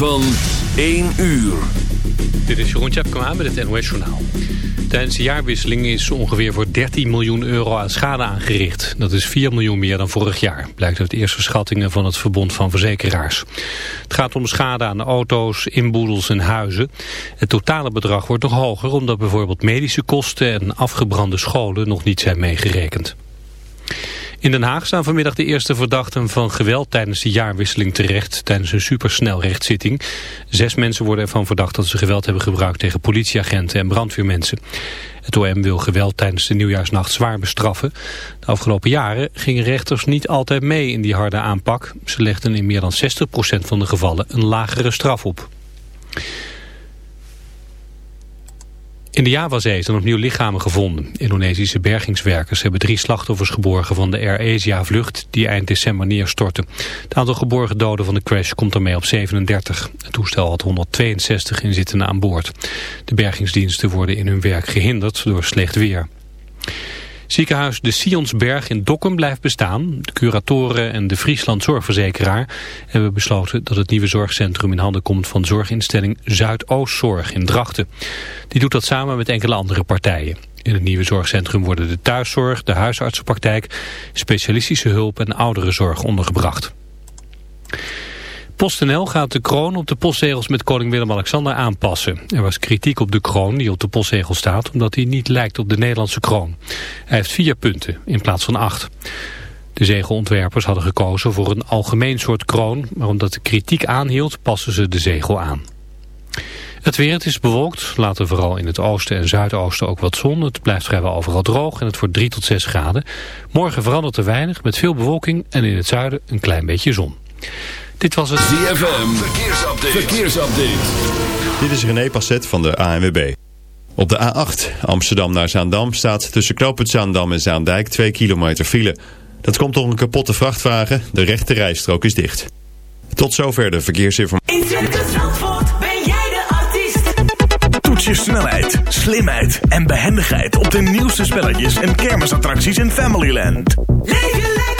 van 1 uur. Dit is Jeroen Tjepkema met het NOS Journaal. Tijdens de jaarwisseling is ongeveer voor 13 miljoen euro aan schade aangericht. Dat is 4 miljoen meer dan vorig jaar, blijkt uit eerste schattingen van het Verbond van Verzekeraars. Het gaat om schade aan auto's, inboedels en huizen. Het totale bedrag wordt nog hoger omdat bijvoorbeeld medische kosten en afgebrande scholen nog niet zijn meegerekend. In Den Haag staan vanmiddag de eerste verdachten van geweld tijdens de jaarwisseling terecht tijdens een supersnelrechtszitting. Zes mensen worden ervan verdacht dat ze geweld hebben gebruikt tegen politieagenten en brandweermensen. Het OM wil geweld tijdens de nieuwjaarsnacht zwaar bestraffen. De afgelopen jaren gingen rechters niet altijd mee in die harde aanpak. Ze legden in meer dan 60% van de gevallen een lagere straf op. In de Javazee zijn opnieuw lichamen gevonden. Indonesische bergingswerkers hebben drie slachtoffers geborgen van de Air Asia vlucht die eind december neerstortte. Het aantal geborgen doden van de crash komt ermee op 37. Het toestel had 162 inzittenden aan boord. De bergingsdiensten worden in hun werk gehinderd door slecht weer. Ziekenhuis de Sionsberg in Dokkum blijft bestaan. De curatoren en de Friesland Zorgverzekeraar hebben besloten dat het nieuwe zorgcentrum in handen komt van zorginstelling Zuidoostzorg in Drachten. Die doet dat samen met enkele andere partijen. In het nieuwe zorgcentrum worden de thuiszorg, de huisartsenpraktijk, specialistische hulp en ouderenzorg ondergebracht. PostNL gaat de kroon op de postzegels met koning Willem-Alexander aanpassen. Er was kritiek op de kroon die op de postzegel staat... omdat hij niet lijkt op de Nederlandse kroon. Hij heeft vier punten in plaats van acht. De zegelontwerpers hadden gekozen voor een algemeen soort kroon... maar omdat de kritiek aanhield, passen ze de zegel aan. Het weer, het is bewolkt, later vooral in het oosten en zuidoosten ook wat zon. Het blijft vrijwel overal droog en het wordt 3 tot 6 graden. Morgen verandert er weinig met veel bewolking en in het zuiden een klein beetje zon. Dit was het ZFM. Verkeersupdate. Verkeersupdate. Dit is René Passet van de ANWB. Op de A8 Amsterdam naar Zaandam staat tussen knooppunt Zaandam en Zaandijk 2 kilometer file. Dat komt door een kapotte vrachtwagen. De rechte rijstrook is dicht. Tot zover de verkeersinformatie. In Circus Zandvoort ben jij de artiest. Toets je snelheid, slimheid en behendigheid op de nieuwste spelletjes en kermisattracties in Familyland. Leef je lekker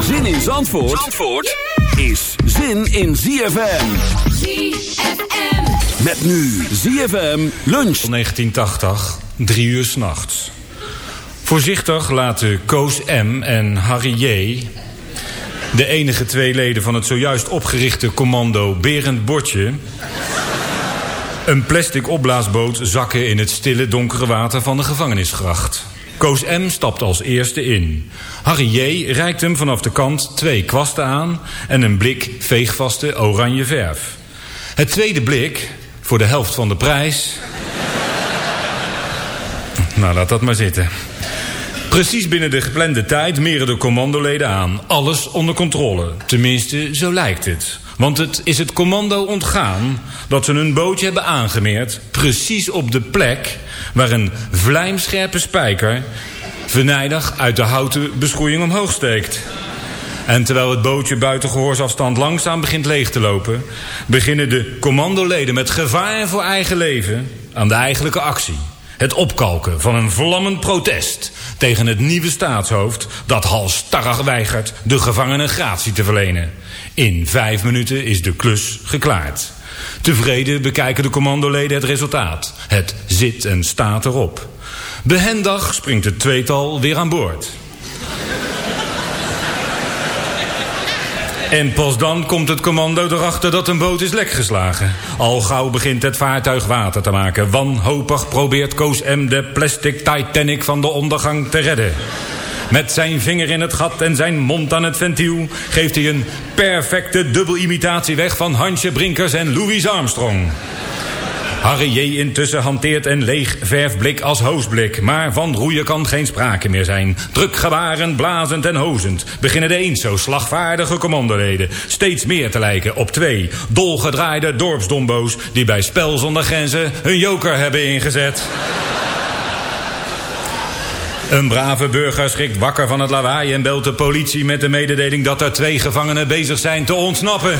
Zin in Zandvoort, Zandvoort is zin in ZFM. ZFM. Met nu ZFM lunch. 1980, drie uur s'nachts. Voorzichtig laten Koos M. en Harry J. de enige twee leden van het zojuist opgerichte commando Berend Bordje... een plastic opblaasboot zakken in het stille donkere water van de gevangenisgracht. Koos M. stapt als eerste in. Harry J. reikt hem vanaf de kant twee kwasten aan... en een blik veegvaste oranje verf. Het tweede blik, voor de helft van de prijs... Nou, laat dat maar zitten. Precies binnen de geplande tijd meren de commandoleden aan. Alles onder controle. Tenminste, zo lijkt het. Want het is het commando ontgaan dat ze hun bootje hebben aangemeerd... precies op de plek waar een vlijmscherpe spijker... venijnig uit de houten beschoeiing omhoog steekt. En terwijl het bootje buiten gehoorsafstand langzaam begint leeg te lopen... beginnen de commandoleden met gevaar voor eigen leven aan de eigenlijke actie. Het opkalken van een vlammend protest tegen het nieuwe staatshoofd... dat halstarrig weigert de gevangenen gratie te verlenen. In vijf minuten is de klus geklaard. Tevreden bekijken de commandoleden het resultaat. Het zit en staat erop. Behendig springt het tweetal weer aan boord. En pas dan komt het commando erachter dat een boot is lekgeslagen. Al gauw begint het vaartuig water te maken. Wanhopig probeert Koos M. de plastic Titanic van de ondergang te redden. Met zijn vinger in het gat en zijn mond aan het ventiel... geeft hij een perfecte dubbelimitatie weg van Hansje Brinkers en Louis Armstrong. Harry J. intussen hanteert een leeg verfblik als hoosblik. Maar van roeien kan geen sprake meer zijn. Drukgebaren, blazend en hozend... beginnen de eens zo slagvaardige commandoleden... steeds meer te lijken op twee dolgedraaide dorpsdombo's... die bij Spel zonder Grenzen hun joker hebben ingezet. Een brave burger schrikt wakker van het lawaai... en belt de politie met de mededeling dat er twee gevangenen bezig zijn te ontsnappen.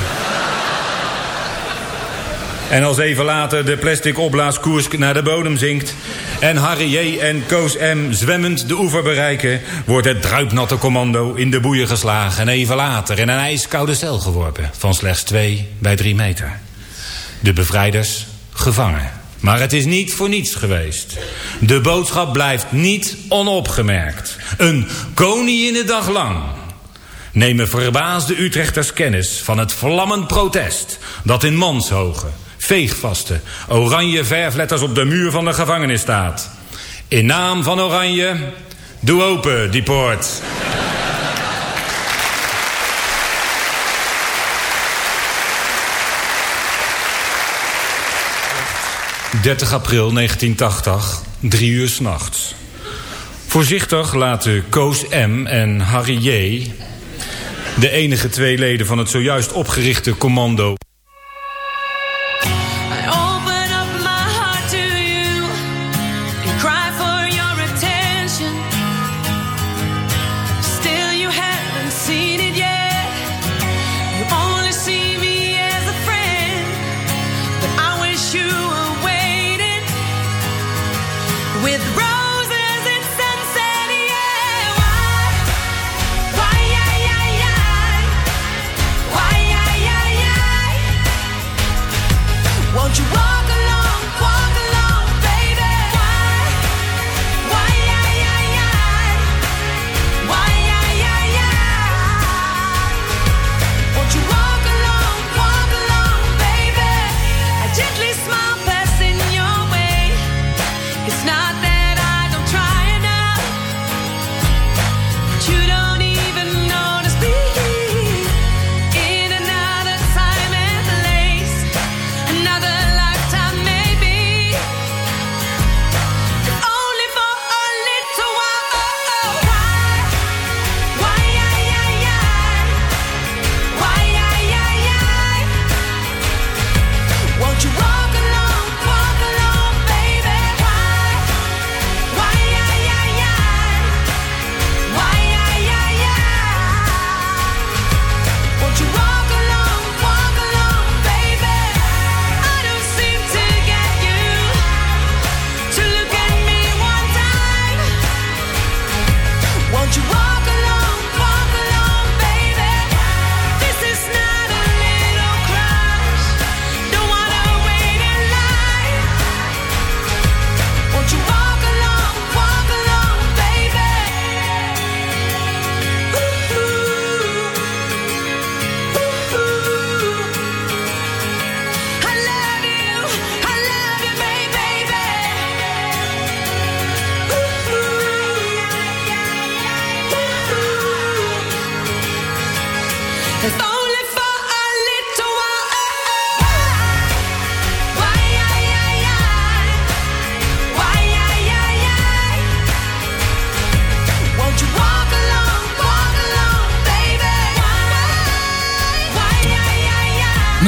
En als even later de plastic opblaaskoers naar de bodem zinkt... en Harry J. en Koos M. zwemmend de oever bereiken... wordt het druipnatte commando in de boeien geslagen... en even later in een ijskoude cel geworpen... van slechts 2 bij 3 meter. De bevrijders gevangen. Maar het is niet voor niets geweest. De boodschap blijft niet onopgemerkt. Een dag lang nemen verbaasde Utrechters kennis van het vlammend protest... dat in Manshogen veegvaste, oranje verfletters op de muur van de gevangenis staat. In naam van Oranje, doe open die poort. 30 april 1980, drie uur s'nachts. Voorzichtig laten Koos M. en Harry J. de enige twee leden van het zojuist opgerichte commando...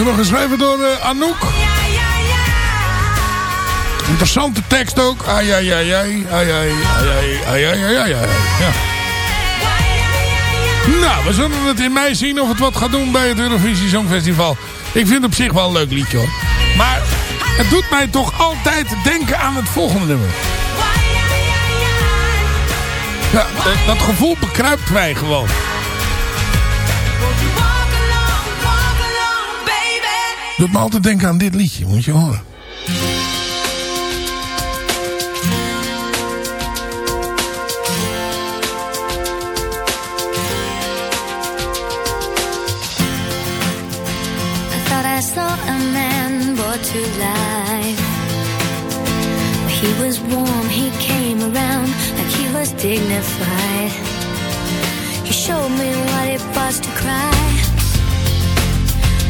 Nummer geschreven door eh, Anouk. Interessante tekst ook. Ai, ai, ai, ai, ai, ai, ai, ai, ai. Ja. Nou, we zullen het in mei zien of het wat gaat doen bij het Eurovisie Songfestival. Ik vind het op zich wel een leuk liedje hoor. Maar Het doet mij toch altijd denken aan het volgende nummer. Ja, dat gevoel bekruipt mij gewoon. Doet me altijd denken aan dit liedje, moet je horen. I thought I saw a man brought to life. He was warm, he came around like he was dignified. He showed me what it was to cry.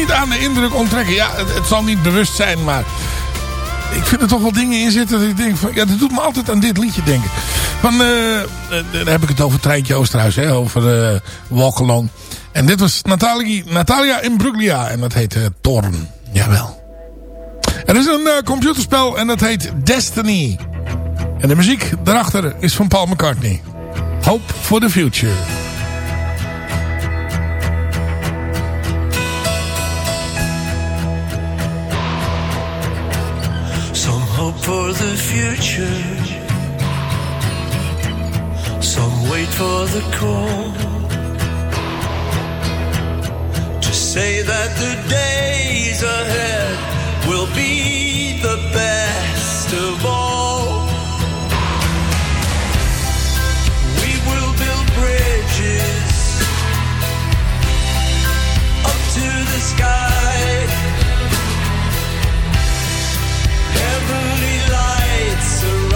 Niet aan de indruk onttrekken. Ja, het, zal niet bewust zijn, maar... Ik vind er toch wel dingen in zitten dat ik denk van... Ja, dat doet me altijd aan dit liedje denken. Van, eh, dan heb ik het over Treintje Oosterhuis, hè, over eh Walk. En dit was Natalia, Natalia Imbruglia en dat heet eh, Torn. Jawel. Er is een computerspel en dat heet Destiny. En de muziek daarachter is van Paul McCartney. Hope for the Future. hope for the future. Some wait for the call to say that the days ahead will be the best of all. We will build bridges up to the sky heavenly lights around.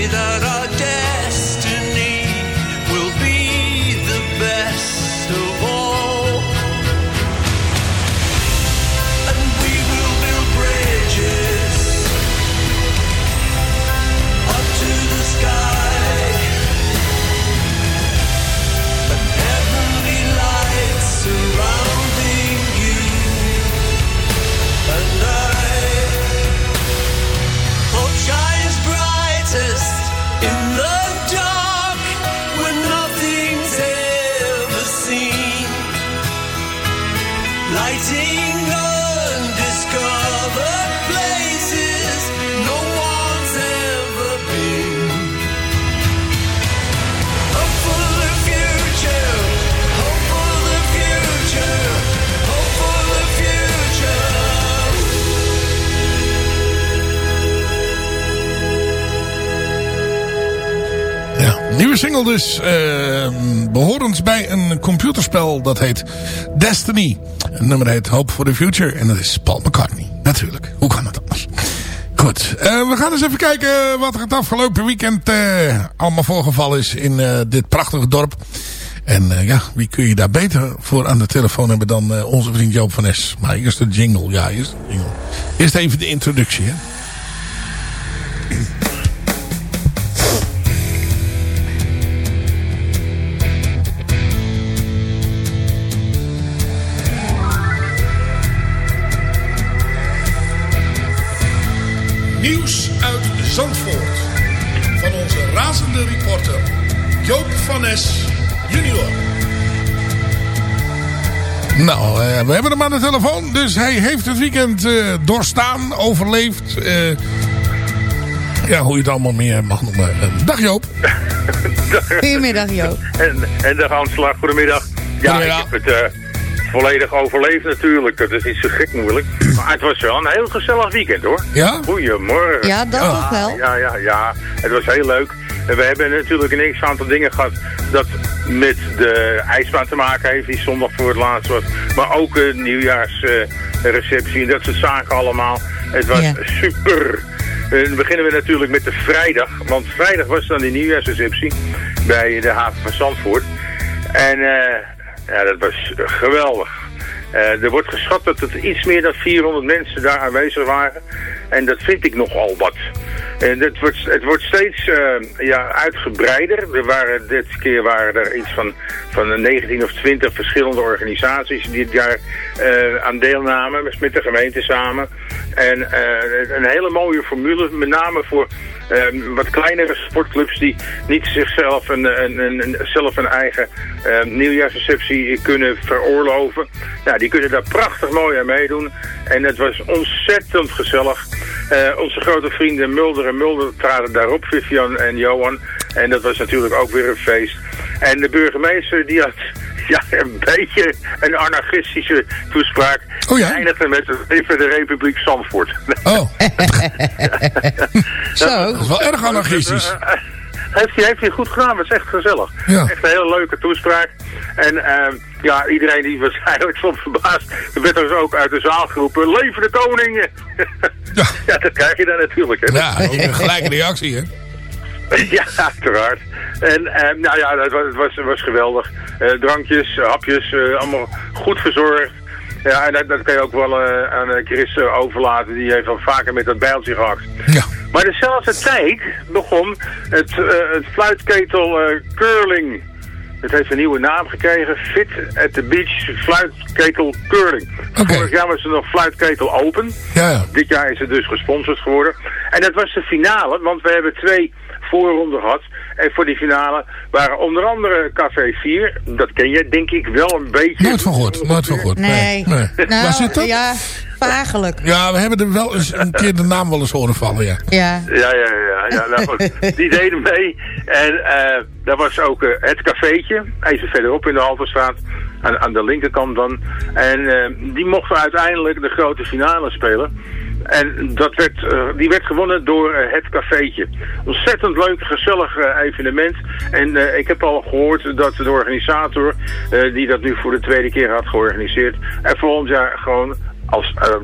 say that single dus. eh, behorend bij een computerspel dat heet Destiny. Het nummer heet Hope for the Future. En dat is Paul McCartney. Natuurlijk. Hoe kan het anders? Goed. eh, we gaan eens even kijken wat er het afgelopen weekend eh, allemaal voorgevallen is in eh, dit prachtige dorp. En ja, wie kun je daar beter voor aan de telefoon hebben dan onze vriend Joop van Es. Maar eerst de jingle. Ja, eerst de jingle. Eerst even de introductie, hè. Nieuws uit Zandvoort. Van onze razende reporter Joop van Es junior. Nou, eh, we hebben hem aan de telefoon. Dus hij heeft het weekend eh, doorstaan, overleefd. eh, ja, hoe je het allemaal meer mag noemen. Dag Joop. Goedemiddag Joop. En, en de aanslag, goedemiddag. Ja, Goedemiddag. ik heb het eh, volledig overleefd natuurlijk. Dat is niet zo gek moeilijk. Maar het was wel een heel gezellig weekend hoor. Ja? Goedemorgen. Ja, dat toch wel? Ja, ja, ja. Het was heel leuk. En we hebben natuurlijk een x-aantal dingen gehad dat met de ijsbaan te maken heeft, die zondag voor het laatst was. Maar ook een nieuwjaarsreceptie en dat soort zaken allemaal. Het was Ja. super. Dan beginnen we natuurlijk met de vrijdag. Want vrijdag was dan die nieuwjaarsreceptie bij de haven van Zandvoort. En eh, ja, dat was geweldig. Eh, er wordt geschat dat het iets meer dan 400 mensen daar aanwezig waren. En dat vind ik nogal wat. En het wordt, het wordt steeds eh, ja, uitgebreider. Er waren, dit keer waren er iets van, van 19 of 20 verschillende organisaties die dit jaar eh, aan deelnamen, met de gemeente samen. En eh, een hele mooie formule, met name voor wat kleinere sportclubs die niet zichzelf een, een, een, zelf een eigen nieuwjaarsreceptie kunnen veroorloven. Nou, die kunnen daar prachtig mooi aan meedoen. En het was ontzettend gezellig. Eh, onze grote vrienden Mulder en Mulder traden daarop, Vivian en Johan. En dat was natuurlijk ook weer een feest. En de burgemeester die had ja, een beetje een anarchistische toespraak. Oh ja? Eindigde met even de Republiek Zandvoort. Oh, Zo. dat is wel erg anarchistisch. Heeft hij, heeft hij goed gedaan, het is echt gezellig. Ja. Echt een hele leuke toespraak. En ehm, ja, iedereen die was eigenlijk soms verbaasd. Er werd dus ook uit de zaal geroepen, leven de koningen! Ja. ja, dat krijg je dan natuurlijk. Hè. Ja, ook een gelijke reactie, hè. Ja, uiteraard. En ehm, nou ja, het was, het was, het was geweldig. Eh, drankjes, hapjes, eh, allemaal goed verzorgd. Ja, en dat, dat kan je ook wel eh, aan eh, Chris eh, overlaten. Die heeft al vaker met dat bijltje gehakt. Ja. Maar dezelfde tijd begon het, eh, het fluitketel eh, curling. Het heeft een nieuwe naam gekregen. Fit at the Beach Fluitketel Curling. Oké. Vorig jaar was er nog Fluitketel Open. Ja, ja. Dit jaar is het dus gesponsord geworden. En dat was de finale, want we hebben twee voorronden gehad. En voor die finale waren onder andere Café 4. Dat ken je denk ik wel een beetje. Nooit van gehoord, nooit van. Nee. nee. Nou, Waar zit dat? ja, vagelijk. Ja, we hebben er wel eens een keer de naam wel eens horen vallen, ja. Ja. Ja, ja, ja. ja nou goed, die deden mee. En eh daar was ook eh, het cafeetje, even verderop in de Halterstraat. Aan, aan de linkerkant dan. En eh, die mochten uiteindelijk de grote finale spelen. En dat werd, eh, die werd gewonnen door eh, het cafeetje. Ontzettend leuk, gezellig eh, evenement. En ik heb al gehoord dat de organisator, die dat nu voor de tweede keer had georganiseerd, er volgend jaar gewoon als, eh,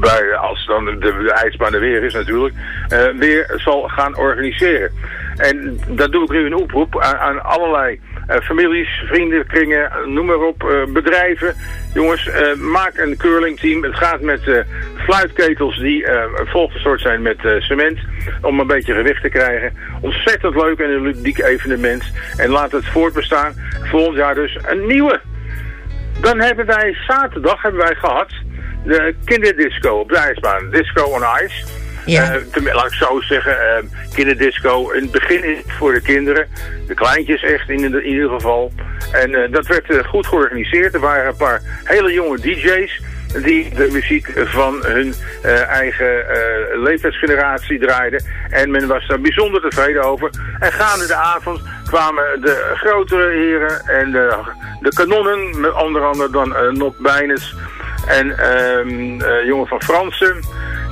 bij, als dan de, ijsbaan er weer is natuurlijk, eh, weer zal gaan organiseren. En dat doe ik nu een oproep aan, allerlei eh, families, vrienden, kringen, noem maar op, bedrijven. Jongens, maak een curlingteam. Het gaat met fluitketels die volgestort zijn met cement. Om een beetje gewicht te krijgen. Ontzettend leuk en een ludiek evenement. En laat het voortbestaan. Volgend jaar dus een nieuwe. Dan hebben wij zaterdag hebben wij gehad de kinderdisco op de ijsbaan. Disco on Ice. Ja. Eh, te- laat ik zo zeggen, eh, kinderdisco. In het begin is het voor de kinderen, de kleintjes echt in, in ieder geval. En eh, dat werd goed georganiseerd. Er waren een paar hele jonge DJ's die de muziek van hun eigen eh, leeftijdsgeneratie draaiden. En men was daar bijzonder tevreden over. En gaande de avond kwamen de grotere heren en de, de kanonnen, met onder andere dan eh Nop Bijnes en ehm eh, jongen van Fransen,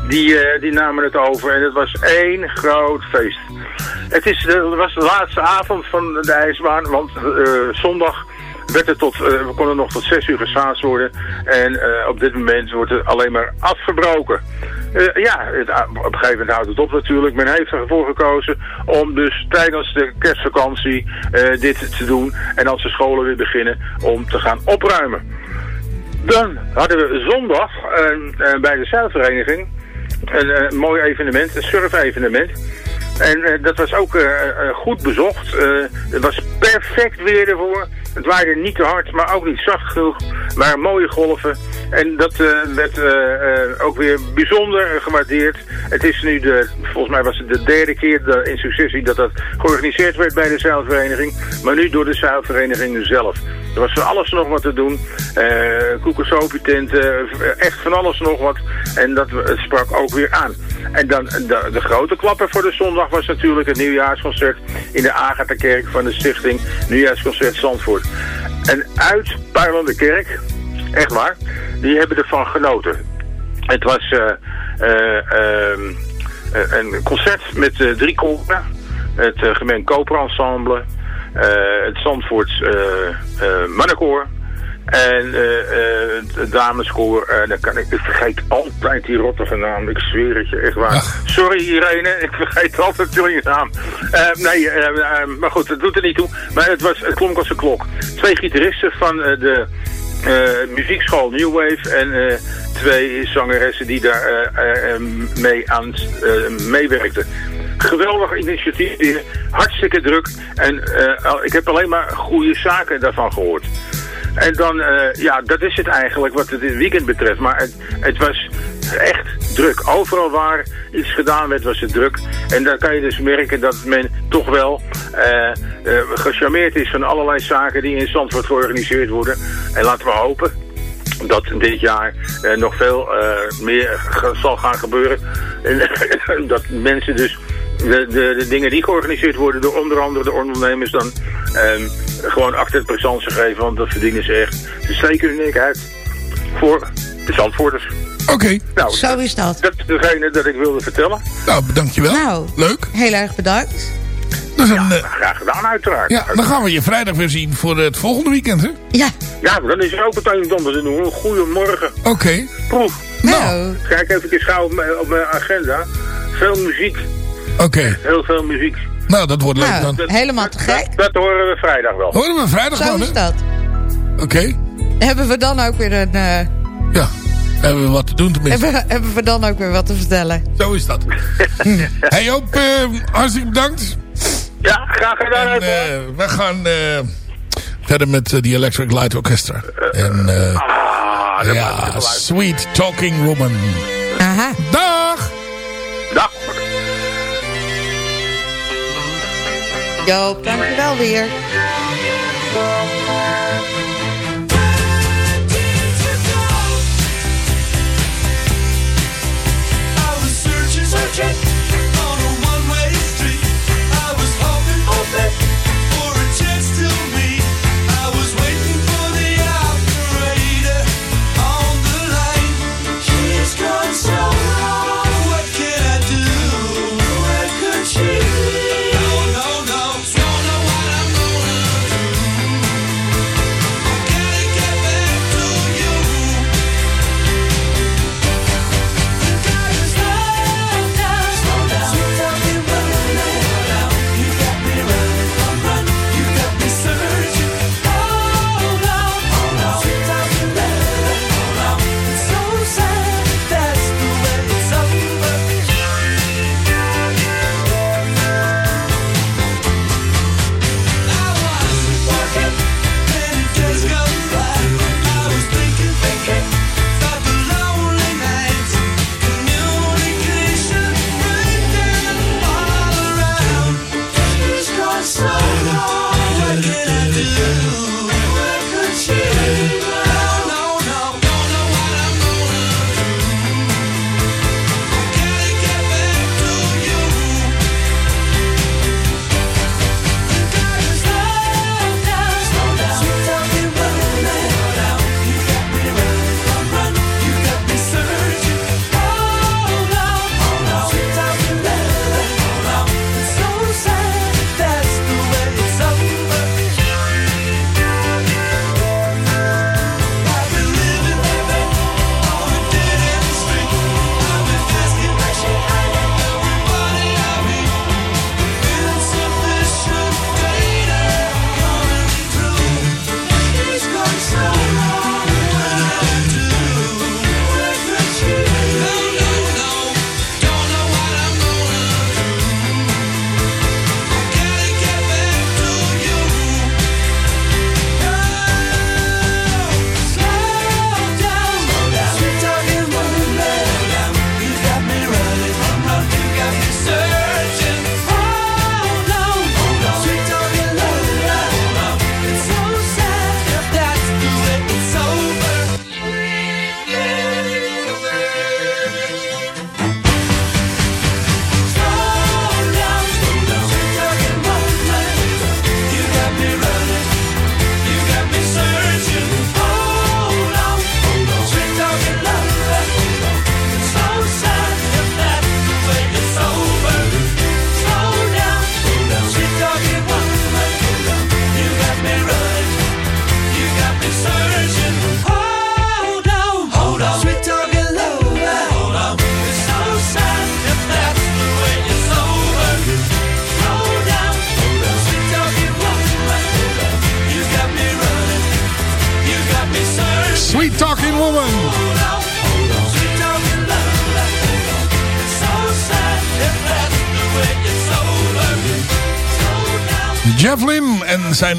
die, eh, die namen het over. En het was één groot feest. Het is, het was de laatste avond van de ijsbaan, want eh, zondag werd het tot, eh, we konden nog tot zes uur geschaatst worden. En eh, op dit moment wordt het alleen maar afgebroken. Eh, ja, het, op een gegeven moment houdt het op natuurlijk. Men heeft ervoor gekozen om dus tijdens de kerstvakantie eh, dit te doen. En als de scholen weer beginnen om te gaan opruimen. Dan hadden we zondag eh, bij de Zuidvereniging een eh, mooi evenement, een surf-evenement. En eh, dat was ook goed bezocht. Het was perfect weer ervoor. Het waaide niet te hard, maar ook niet zacht genoeg. Maar mooie golven. En dat eh, werd eh, eh, ook weer bijzonder gewaardeerd. Het is nu de, volgens mij was het de derde keer in successie dat dat georganiseerd werd bij de zeilvereniging. Maar nu door de zeilvereniging zelf. Er was van alles nog wat te doen. Uh, koekensopietenten, echt van alles nog wat. En dat sprak ook weer aan. En dan de, de grote klapper voor de zondag was natuurlijk het nieuwjaarsconcert in de Agatha-kerk van de stichting Nieuwjaarsconcert Zandvoort. Een uitpuilende kerk, echt waar, die hebben ervan genoten. Het was eh, eh, ehm, eh, een concert met drie koren. Het gemeen koperensemble, het Zandvoorts mannenkoor en eh, eh, het dameskoor. En dan kan ik, ik vergeet altijd die rottige naam, ik zweer het je, echt waar. Sorry Irene, ik vergeet altijd je naam. Eh, nee, eh, eh, maar goed, dat doet er niet toe. Maar het, was, het klonk als een klok. Twee gitaristen van eh, de eh, muziekschool New Wave en eh, twee zangeressen die daar eh, eh, mee aan eh, meewerkten. Geweldig initiatief hartstikke druk en eh, ik heb alleen maar goede zaken daarvan gehoord. En dan, eh, ja, dat is het eigenlijk wat het weekend betreft. Maar het, het was echt druk. Overal waar iets gedaan werd, was het druk. En dan kan je dus merken dat men toch wel eh, gecharmeerd is van allerlei zaken die in Zandvoort georganiseerd worden. En laten we hopen dat dit jaar nog veel meer zal gaan gebeuren. En dat mensen dus de, de, de dingen die georganiseerd worden door onder andere de ondernemers dan ehm, gewoon achter het présence geven, want dat verdienen ze echt. Dus zeker uniek uit voor de Zandvoorters. Oké. Nou, Zo is dat. dat is degene dat ik wilde vertellen. Nou, dankjewel. Nou, Leuk. heel erg bedankt. Dat is een, eh, Graag gedaan uiteraard. ja, dan gaan we je vrijdag weer zien voor het volgende weekend, hè? Ja. Ja, dan is er ook meteen iets anders te doen. Goedemorgen. Oké. Proef. Nou, Kijk even gauw op mijn, op mijn agenda. Veel muziek. Oké. Heel veel muziek. Nou, dat wordt leuk nou dan. helemaal te gek. Dat, dat horen we vrijdag wel. Horen we vrijdag Zo dan, hè? is dat. Oké. Hebben we dan ook weer een... eh, Ja. Hebben we wat te doen tenminste. hebben, hebben we dan ook weer wat te vertellen? Zo is dat. hey Joop, eh, hartstikke bedankt. Ja, graag gedaan. En, eh, we gaan eh, verder met die Electric Light Orchestra. En eh, ah, ja. Sweet Talking Woman. Aha. Dag. Joop, dankjewel weer.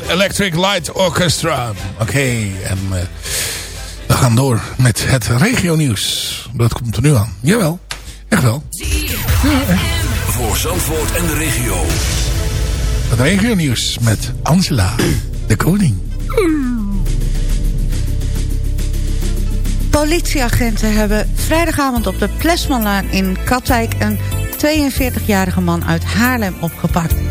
Electric Light Orchestra. Oké, en eh, we gaan door met het regionieuws. Dat komt er nu aan. Jawel, echt wel. Voor Zandvoort en de regio. Het regionieuws met Angela, de koning. Politieagenten hebben vrijdagavond op de Plesmanlaan in Katwijk... een 42-jarige man uit Haarlem opgepakt.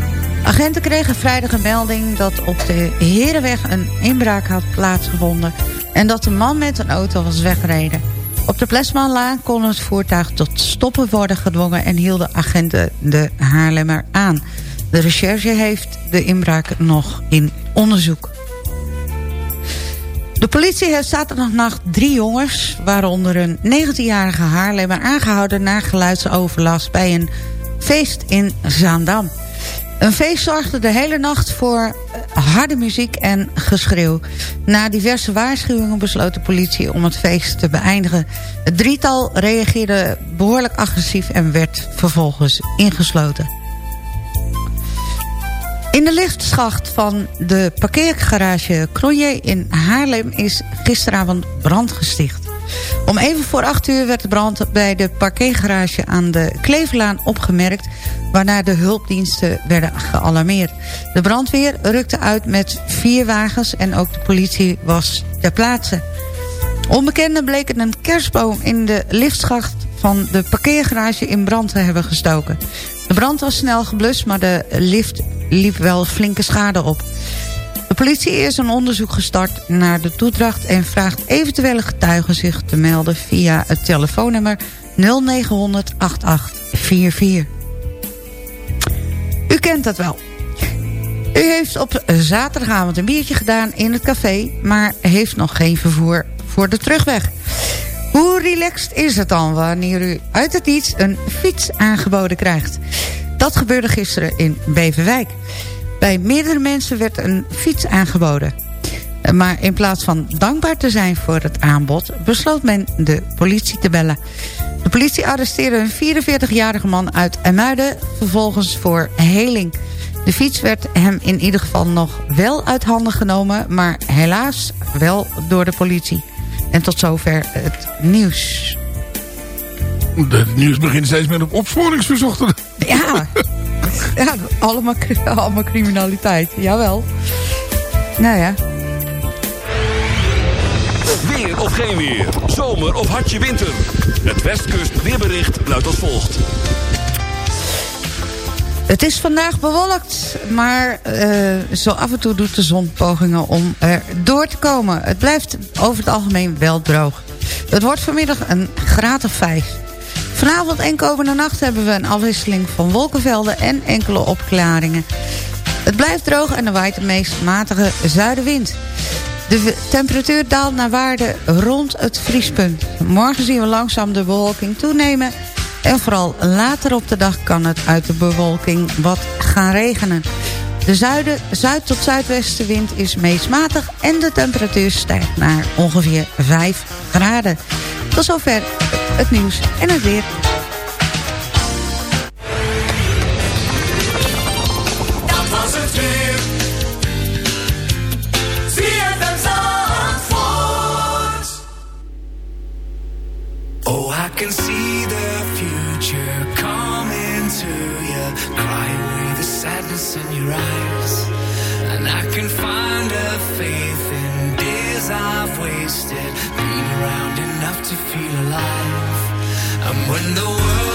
Agenten kregen vrijdag een melding dat op de Herenweg een inbraak had plaatsgevonden... en dat de man met een auto was weggereden. Op de Plesmanlaan kon het voertuig tot stoppen worden gedwongen... en hielden agenten de Haarlemmer aan. De recherche heeft de inbraak nog in onderzoek. De politie heeft zaterdagnacht drie jongens... waaronder een 19-jarige Haarlemmer aangehouden... na geluidsoverlast bij een feest in Zaandam. Een feest zorgde de hele nacht voor eh, harde muziek en geschreeuw. Na diverse waarschuwingen besloot de politie om het feest te beëindigen. Het drietal reageerde behoorlijk agressief en werd vervolgens ingesloten. In de liftschacht van de parkeergarage Cronje in Haarlem is gisteravond brand gesticht. Om even voor acht uur werd de brand bij de parkeergarage aan de Kleverlaan opgemerkt... waarna de hulpdiensten werden gealarmeerd. De brandweer rukte uit met vier wagens en ook de politie was ter plaatse. Onbekenden bleken een kerstboom in de liftschacht van de parkeergarage in brand te hebben gestoken. De brand was snel geblust, maar de lift liep wel flinke schade op. De politie is een onderzoek gestart naar de toedracht... en vraagt eventuele getuigen zich te melden via het telefoonnummer 0900 8844. U kent dat wel. U heeft op zaterdagavond een biertje gedaan in het café... maar heeft nog geen vervoer voor de terugweg. Hoe relaxed is het dan wanneer u uit het niets een fiets aangeboden krijgt? Dat gebeurde gisteren in Beverwijk. Bij meerdere mensen werd een fiets aangeboden. Maar in plaats van dankbaar te zijn voor het aanbod... besloot men de politie te bellen. De politie arresteerde een 44-jarige man uit Emuiden... vervolgens voor heling. De fiets werd hem in ieder geval nog wel uit handen genomen... maar helaas wel door de politie. En tot zover het nieuws. Het nieuws begint steeds meer op opsporingsverzochten. Ja, ja allemaal, allemaal criminaliteit. Jawel. Nou ja. Weer of geen weer. Zomer of hartje winter. Het Westkust weerbericht luidt als volgt. Het is vandaag bewolkt, maar eh, zo af en toe doet de zon pogingen om er door te komen. Het blijft over het algemeen wel droog. Het wordt vanmiddag een graad of 5. Vanavond en komende nacht hebben we een afwisseling van wolkenvelden en enkele opklaringen. Het blijft droog en er waait de meest matige zuidenwind. De temperatuur daalt naar waarde rond het vriespunt. Morgen zien we langzaam de bewolking toenemen... en vooral later op de dag kan het uit de bewolking wat gaan regenen. De zuiden, zuid- tot zuidwestenwind is meest matig... en de temperatuur stijgt naar ongeveer 5 graden. Tot zover het nieuws en het weer. Oh, I can see the future coming to you. Cry away the sadness in your eyes. And I can find a faith in days I've wasted. Been around enough to feel alive. And when the world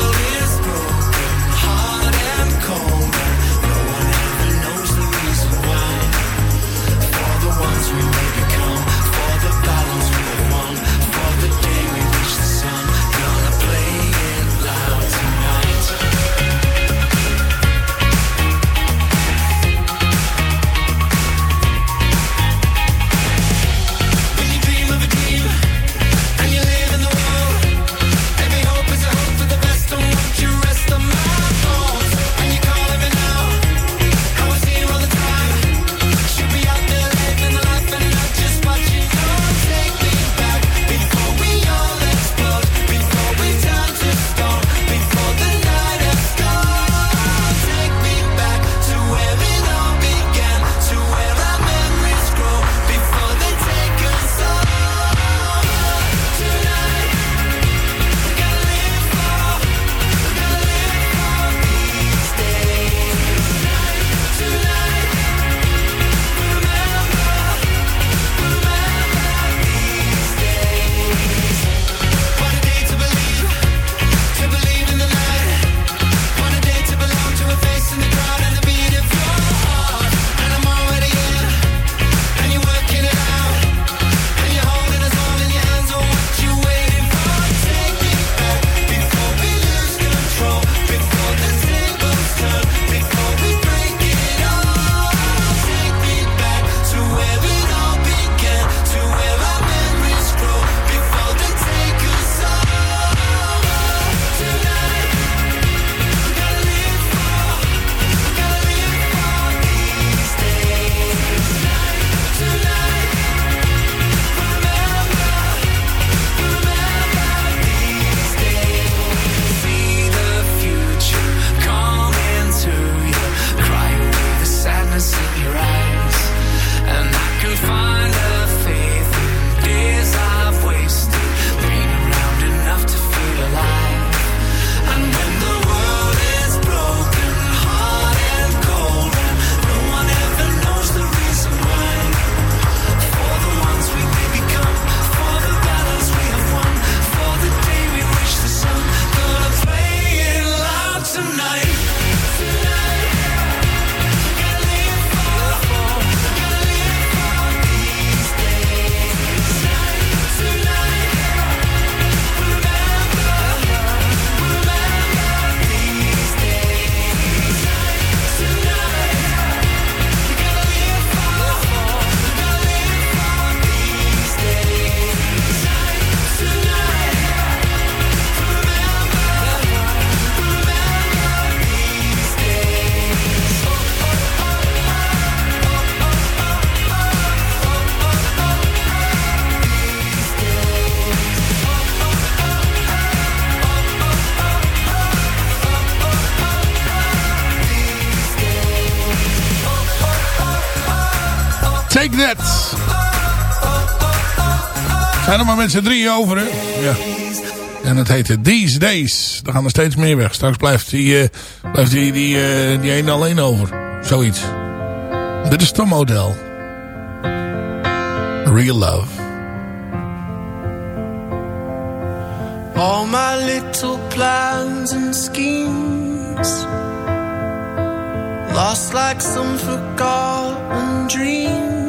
Zijn er maar met z'n drieën over, hè? Ja. En het heette These Days. Er gaan er steeds meer weg. Straks blijft die, eh, blijft die, die, eh, die ene alleen over. Zoiets. Dit is Tom Odell. Real Love. All my little plans and schemes Lost like some forgotten dream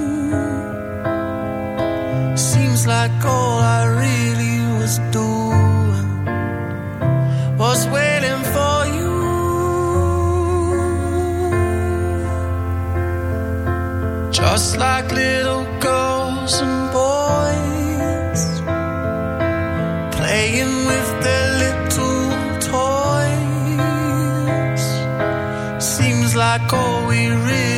Like all I really was doing Was waiting for you Just like little girls and boys playing with their little toys. Seems like all we really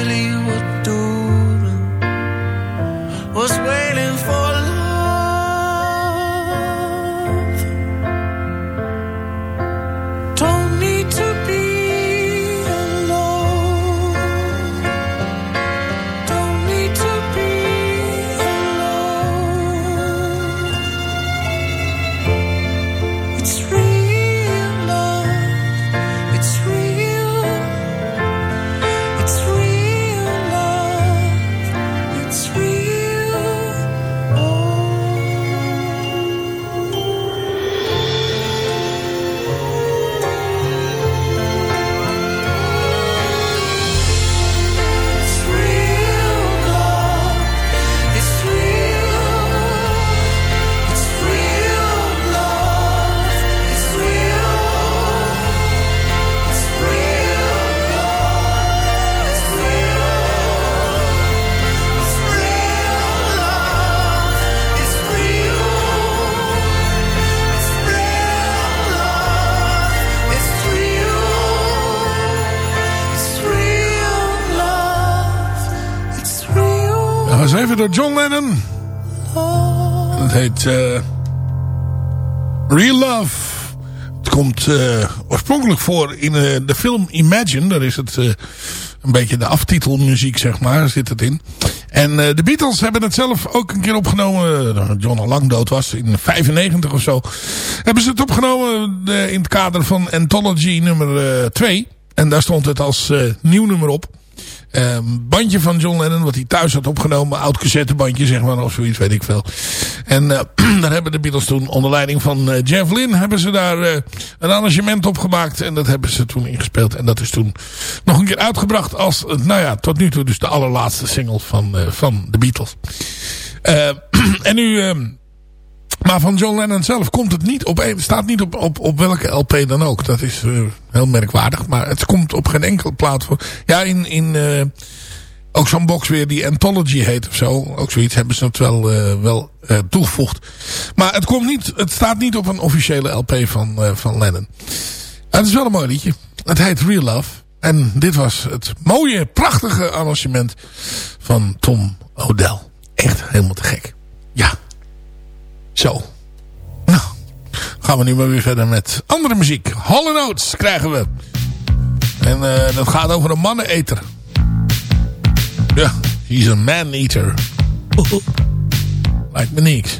even door John Lennon. Het heet eh, Real Love. Het komt eh, oorspronkelijk voor in eh, de film Imagine. Daar is het een beetje de aftitelmuziek, zeg maar, zit het in. En de Beatles hebben het zelf ook een keer opgenomen. John al lang dood was, in 95 of zo. Hebben ze het opgenomen in het kader van Anthology nummer 2. en daar stond het als nieuw nummer op. Ehm, bandje van John Lennon, wat hij thuis had opgenomen. Oud cassettebandje, zeg maar, of zoiets, weet ik veel. En eh, daar hebben de Beatles toen, onder leiding van eh, Jeff Lynne... hebben ze daar eh, een arrangement op gemaakt. En dat hebben ze toen ingespeeld. En dat is toen nog een keer uitgebracht als, nou ja, tot nu toe dus de allerlaatste single van, van de Beatles. Eh, en nu... maar van John Lennon zelf komt het niet op staat niet op, op, op welke LP dan ook. Dat is eh, heel merkwaardig. Maar het komt op geen enkele plaat voor. Ja, in, in eh, ook zo'n box weer die Anthology heet of zo. Ook zoiets hebben ze het wel, eh, wel toegevoegd. Maar het, komt niet, het staat niet op een officiële LP van, van Lennon. Het is wel een mooi liedje. Het heet Real Love. En dit was het mooie, prachtige arrangement van Tom Odell. Echt helemaal te gek. Ja. Zo. Nou, gaan we nu maar weer verder met andere muziek. Notes krijgen we. En eh, dat gaat over een manneneter. Ja, he's a man-eater. Lijkt me niks.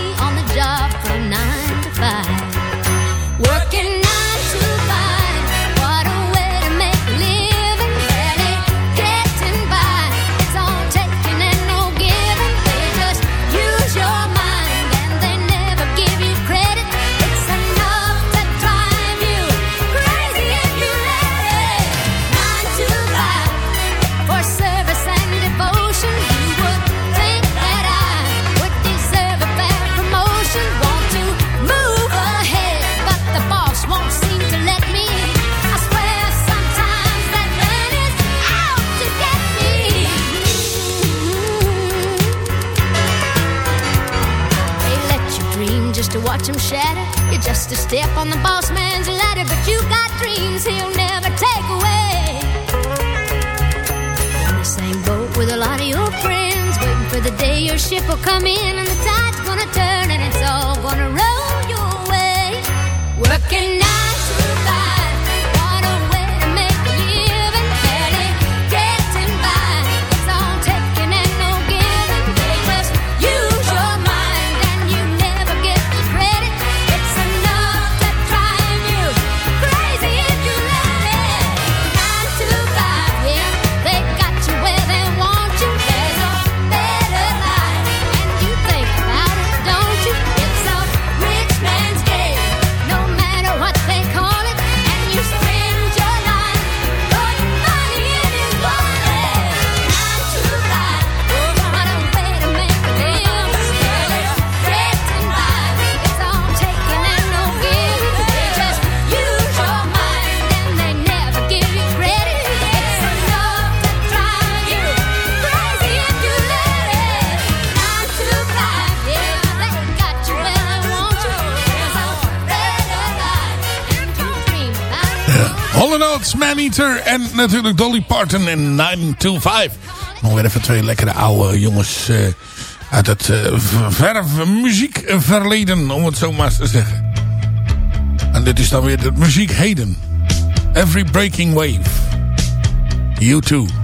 En natuurlijk Dolly Parton in 925. Nog weer even twee lekkere oude jongens eh, uit het uh, verf muziekverleden, om het zo maar te zeggen. En dit is dan weer de muziek heden. Every Breaking Wave. You too.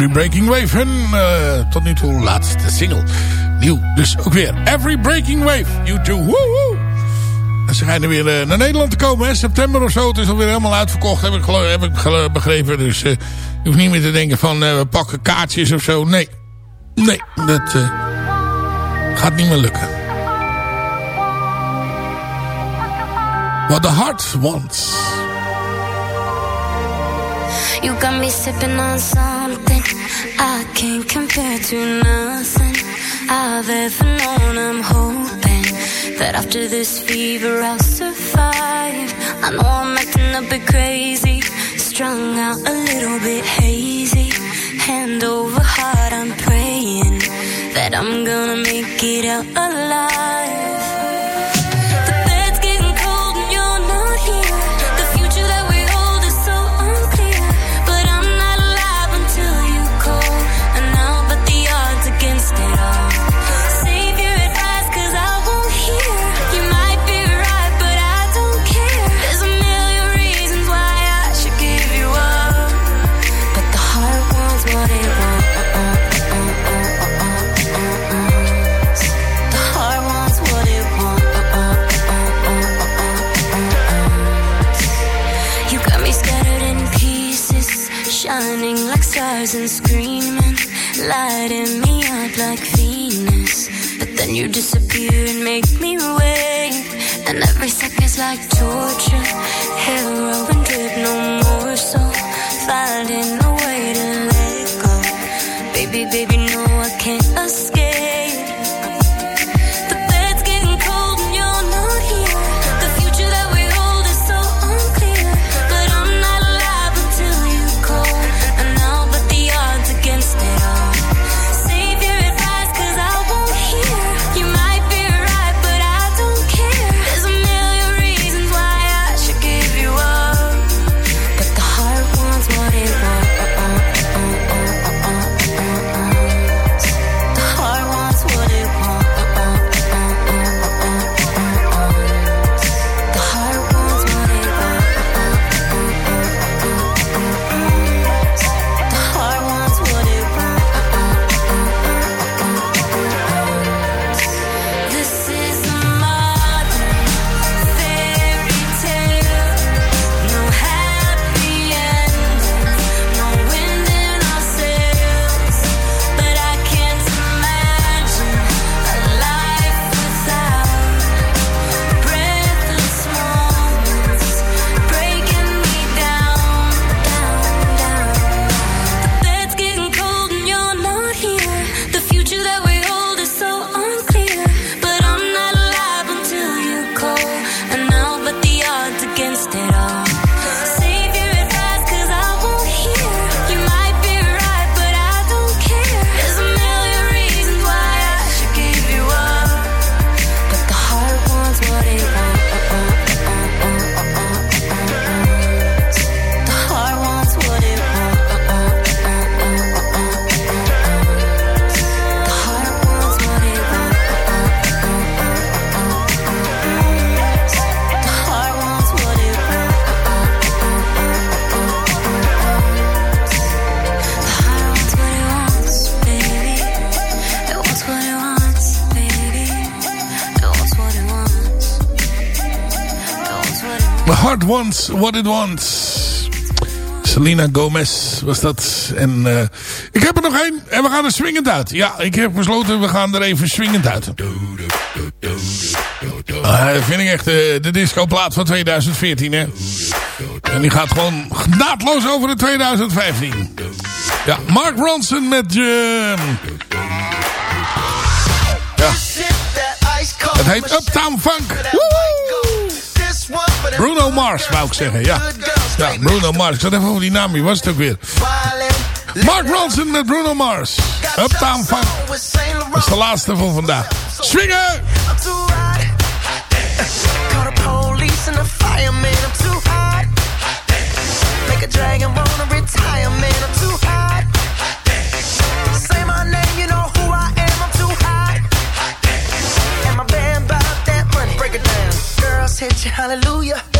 Every Breaking Wave, hun eh, tot nu toe laatste single. Nieuw, dus ook weer. Every Breaking Wave, U2, woehoe. Ze gaan er weer eh, naar Nederland te komen, hè. September of zo. Het is alweer helemaal uitverkocht, heb ik, heb ik begrepen. Dus eh, je hoeft niet meer te denken van we pakken kaartjes of zo. Nee, nee, dat gaat niet meer lukken. What the heart wants. You got me sipping on something I can't compare to nothing I've ever known. I'm hoping that after this fever I'll survive. I know I'm acting a bit crazy, strung out a little bit hazy. Hand over heart, I'm praying that I'm gonna make it out alive. Make me wait, and every second's like torture. Heroin drip, no more so, finding wants what it wants. Selena Gomez was dat. En eh, ik heb er nog één. En we gaan er swingend uit. Ja, ik heb besloten, we gaan er even swingend uit. Dat vind ik echt eh, de discoplaat van 2014, hè. En die gaat gewoon naadloos over de 2015. Ja, Mark Ronson met... ehm, ja. Het heet Uptown Funk. Mars, wou ik zeggen, ja. Ja, Bruno Mars. Ik zat even over die naam, wie was het ook weer? Mark Ronson met Bruno Mars. Uptown Funk. Dat is de laatste van vandaag. Swingen! Hit you, hallelujah.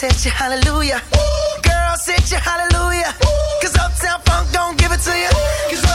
Hit you, hallelujah. Girls hit you, hallelujah. Cause Uptown Funk don't give it to you.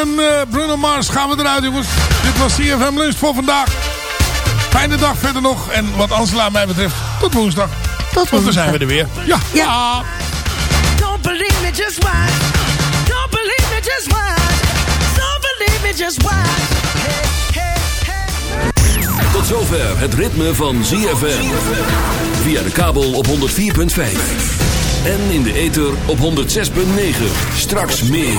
En eh, Bruno Mars gaan we eruit, jongens. Dit was CFM Lunch voor vandaag. Fijne dag verder nog. En wat Ansela mij betreft, tot woensdag. Tot Want dan zijn we er weer. Ja. ja. Don't believe me, just watch. Don't believe me, just watch. Don't believe me, just watch. Tot zover het ritme van ZFM. Via de kabel op 104.5. En in de ether op 106.9. Straks meer.